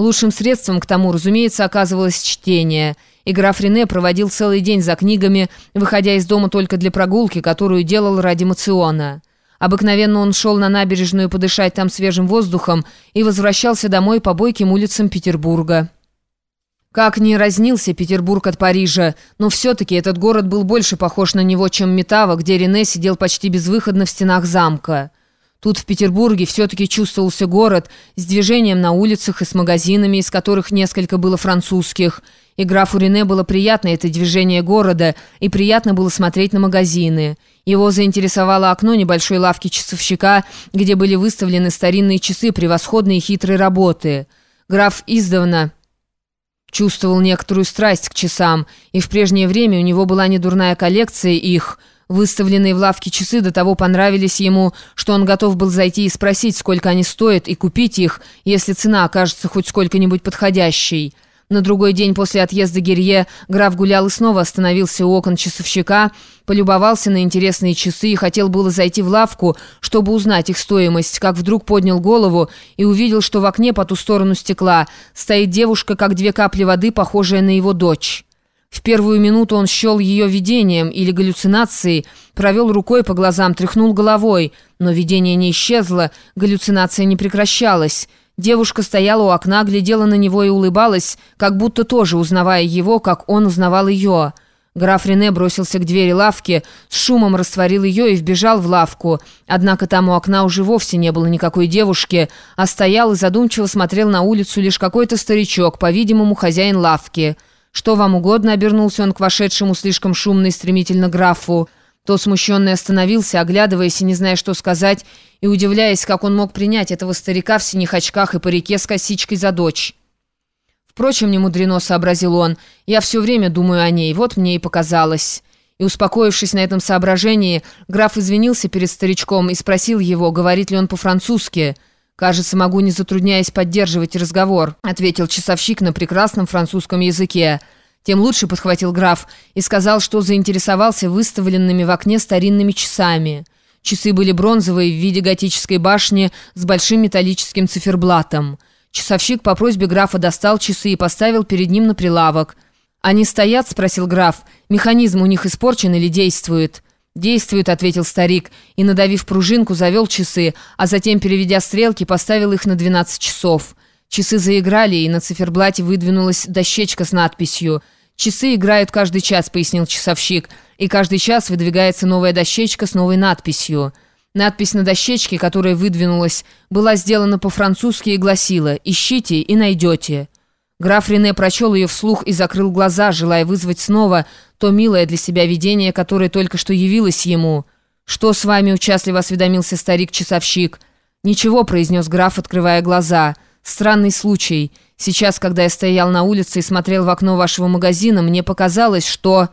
Лучшим средством к тому, разумеется, оказывалось чтение. И граф Рене проводил целый день за книгами, выходя из дома только для прогулки, которую делал ради мациона. Обыкновенно он шел на набережную подышать там свежим воздухом и возвращался домой по бойким улицам Петербурга. Как ни разнился Петербург от Парижа, но все-таки этот город был больше похож на него, чем Метава, где Рене сидел почти безвыходно в стенах замка. Тут в Петербурге все-таки чувствовался город с движением на улицах и с магазинами, из которых несколько было французских. И графу Рене было приятно это движение города, и приятно было смотреть на магазины. Его заинтересовало окно небольшой лавки часовщика, где были выставлены старинные часы превосходной и хитрой работы. Граф издавна чувствовал некоторую страсть к часам, и в прежнее время у него была недурная коллекция их – Выставленные в лавке часы до того понравились ему, что он готов был зайти и спросить, сколько они стоят, и купить их, если цена окажется хоть сколько-нибудь подходящей. На другой день после отъезда Герье граф гулял и снова остановился у окон часовщика, полюбовался на интересные часы и хотел было зайти в лавку, чтобы узнать их стоимость, как вдруг поднял голову и увидел, что в окне по ту сторону стекла стоит девушка, как две капли воды, похожая на его дочь. В первую минуту он счел ее видением или галлюцинацией, провел рукой по глазам, тряхнул головой, но видение не исчезло, галлюцинация не прекращалась. Девушка стояла у окна, глядела на него и улыбалась, как будто тоже узнавая его, как он узнавал ее. Граф Рене бросился к двери лавки, с шумом растворил ее и вбежал в лавку. Однако там у окна уже вовсе не было никакой девушки, а стоял и задумчиво смотрел на улицу лишь какой-то старичок, по-видимому, хозяин лавки. «Что вам угодно?» — обернулся он к вошедшему слишком шумно и стремительно графу. Тот смущенный остановился, оглядываясь и не зная, что сказать, и удивляясь, как он мог принять этого старика в синих очках и парике с косичкой за дочь. «Впрочем, не мудрено», — сообразил он, — «я все время думаю о ней, вот мне и показалось». И, успокоившись на этом соображении, граф извинился перед старичком и спросил его, говорит ли он по-французски — «Кажется, могу, не затрудняясь, поддерживать разговор», ответил часовщик на прекрасном французском языке. Тем лучше подхватил граф и сказал, что заинтересовался выставленными в окне старинными часами. Часы были бронзовые в виде готической башни с большим металлическим циферблатом. Часовщик по просьбе графа достал часы и поставил перед ним на прилавок. «Они стоят?» – спросил граф. «Механизм у них испорчен или действует?» «Действует», — ответил старик, и, надавив пружинку, завел часы, а затем, переведя стрелки, поставил их на 12 часов. Часы заиграли, и на циферблате выдвинулась дощечка с надписью «Часы играют каждый час», — пояснил часовщик, «и каждый час выдвигается новая дощечка с новой надписью». Надпись на дощечке, которая выдвинулась, была сделана по-французски и гласила «Ищите и найдете». Граф Рене прочел ее вслух и закрыл глаза, желая вызвать снова то милое для себя видение, которое только что явилось ему. «Что с вами?» – участливо осведомился старик-часовщик. «Ничего», – произнес граф, открывая глаза. «Странный случай. Сейчас, когда я стоял на улице и смотрел в окно вашего магазина, мне показалось, что...»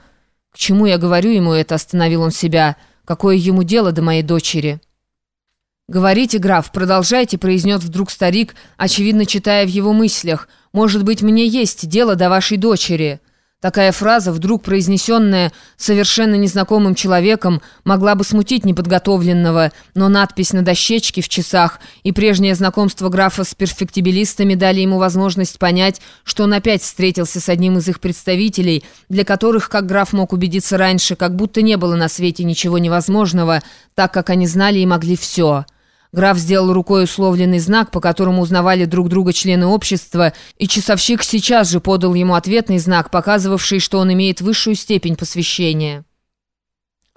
«К чему я говорю ему это?» – остановил он себя. «Какое ему дело до моей дочери?» «Говорите, граф, продолжайте», — произнес вдруг старик, очевидно читая в его мыслях. «Может быть, мне есть дело до вашей дочери». Такая фраза, вдруг произнесенная совершенно незнакомым человеком, могла бы смутить неподготовленного, но надпись на дощечке в часах и прежнее знакомство графа с перфектибилистами дали ему возможность понять, что он опять встретился с одним из их представителей, для которых, как граф мог убедиться раньше, как будто не было на свете ничего невозможного, так как они знали и могли все. Граф сделал рукой условленный знак, по которому узнавали друг друга члены общества, и часовщик сейчас же подал ему ответный знак, показывавший, что он имеет высшую степень посвящения.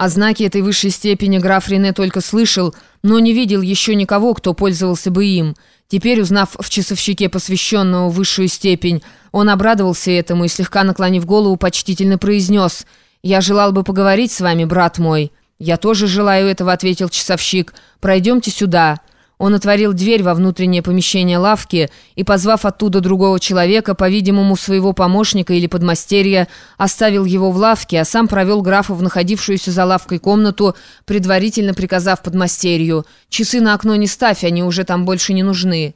О знаке этой высшей степени граф Рене только слышал, но не видел еще никого, кто пользовался бы им. Теперь, узнав в часовщике посвященного высшую степень, он обрадовался этому и, слегка наклонив голову, почтительно произнес «Я желал бы поговорить с вами, брат мой». «Я тоже желаю этого», — ответил часовщик. «Пройдемте сюда». Он отворил дверь во внутреннее помещение лавки и, позвав оттуда другого человека, по-видимому, своего помощника или подмастерья, оставил его в лавке, а сам провел графа в находившуюся за лавкой комнату, предварительно приказав подмастерью «Часы на окно не ставь, они уже там больше не нужны».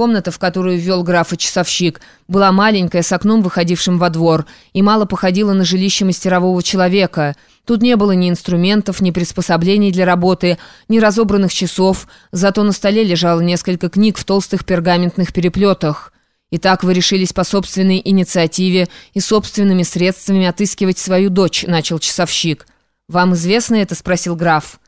Комната, в которую ввел графа часовщик, была маленькая, с окном, выходившим во двор, и мало походила на жилище мастерового человека. Тут не было ни инструментов, ни приспособлений для работы, ни разобранных часов, зато на столе лежало несколько книг в толстых пергаментных переплетах. «Итак, вы решились по собственной инициативе и собственными средствами отыскивать свою дочь», — начал часовщик. «Вам известно это?» — спросил граф.